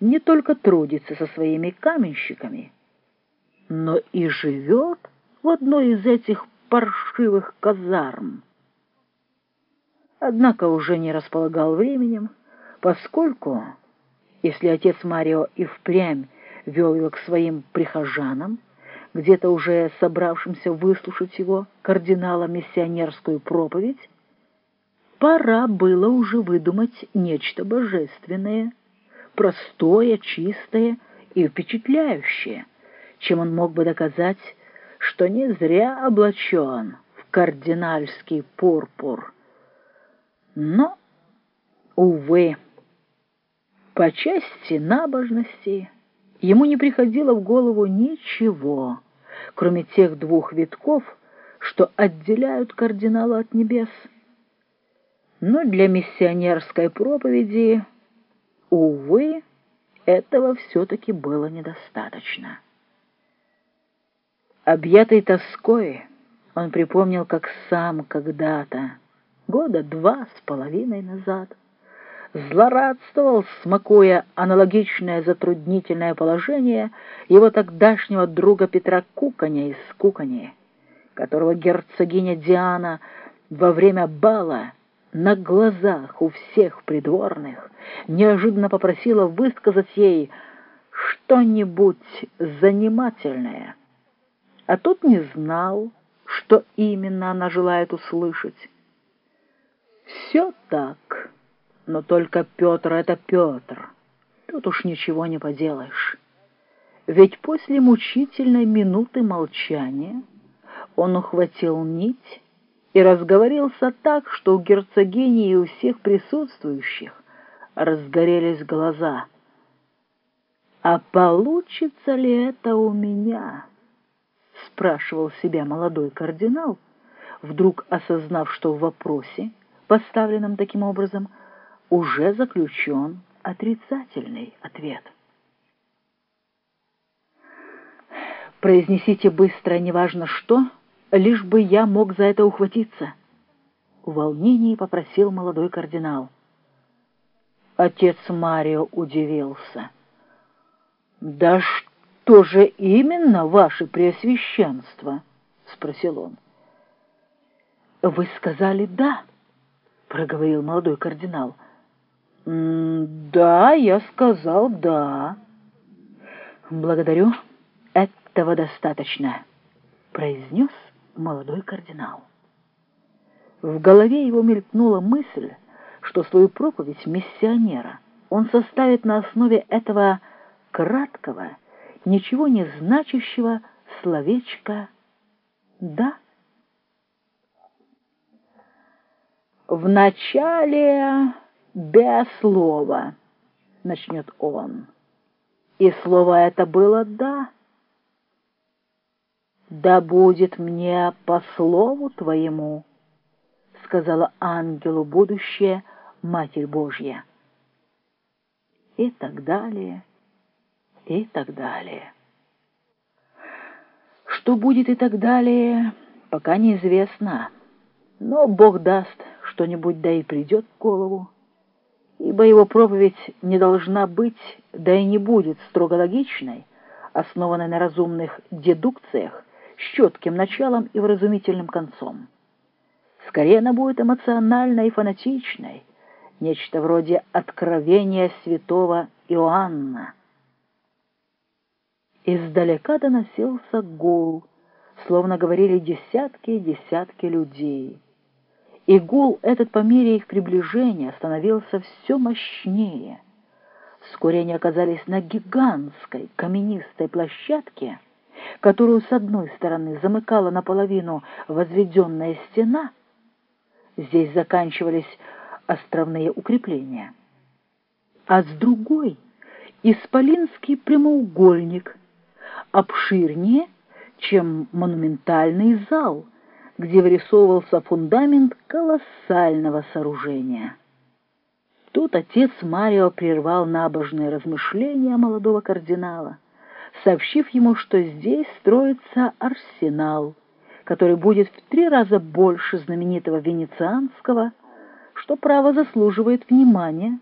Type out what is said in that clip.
не только трудится со своими каменщиками, но и живет в одной из этих паршивых казарм. Однако уже не располагал временем, поскольку, если отец Марио и впрямь вел его к своим прихожанам, где-то уже собравшимся выслушать его, кардинала миссионерскую проповедь, пора было уже выдумать нечто божественное, простое, чистое и впечатляющее, чем он мог бы доказать, что не зря облачен в кардинальский пурпур. Но, увы, по части набожности ему не приходило в голову ничего, кроме тех двух витков, что отделяют кардинала от небес. Но для миссионерской проповеди, увы, этого все-таки было недостаточно. Объятый тоской, он припомнил, как сам когда-то, года два с половиной назад, злорадствовал, смакуя аналогичное затруднительное положение его тогдашнего друга Петра Куканя из Кукани, которого герцогиня Диана во время бала на глазах у всех придворных неожиданно попросила высказать ей что-нибудь занимательное. А тот не знал, что именно она желает услышать. Все так, но только Петр — это Петр. Тут уж ничего не поделаешь. Ведь после мучительной минуты молчания он ухватил нить и разговорился так, что у герцогини и у всех присутствующих разгорелись глаза. «А получится ли это у меня?» — спрашивал себя молодой кардинал, вдруг осознав, что в вопросе, поставленном таким образом, уже заключен отрицательный ответ. «Произнесите быстро, неважно что», лишь бы я мог за это ухватиться. В волнении попросил молодой кардинал. Отец Марио удивился. «Да что же именно, ваше преосвященство?» — спросил он. «Вы сказали «да», — проговорил молодой кардинал. «Да, я сказал «да». Благодарю, этого достаточно», — произнес молодой кардинал. В голове его мелькнула мысль, что свою проповедь миссионера он составит на основе этого краткого, ничего не значащего словечка «да». «В начале без слова», — начнет он, и слово это было «да». «Да будет мне по слову твоему», — сказала ангелу будущее Матерь Божья. И так далее, и так далее. Что будет и так далее, пока неизвестно, но Бог даст что-нибудь, да и придет в голову, ибо его проповедь не должна быть, да и не будет строго логичной, основанной на разумных дедукциях, с четким началом и вразумительным концом. Скорее она будет эмоциональной и фанатичной, нечто вроде откровения святого Иоанна. Издалека доносился гул, словно говорили десятки и десятки людей. И гул этот по мере их приближения становился все мощнее. Вскоре они оказались на гигантской каменистой площадке, которую с одной стороны замыкала наполовину возведенная стена, здесь заканчивались островные укрепления, а с другой — исполинский прямоугольник, обширнее, чем монументальный зал, где вырисовывался фундамент колоссального сооружения. Тут отец Марио прервал набожные размышления молодого кардинала — сообщив ему, что здесь строится арсенал, который будет в три раза больше знаменитого венецианского, что право заслуживает внимания,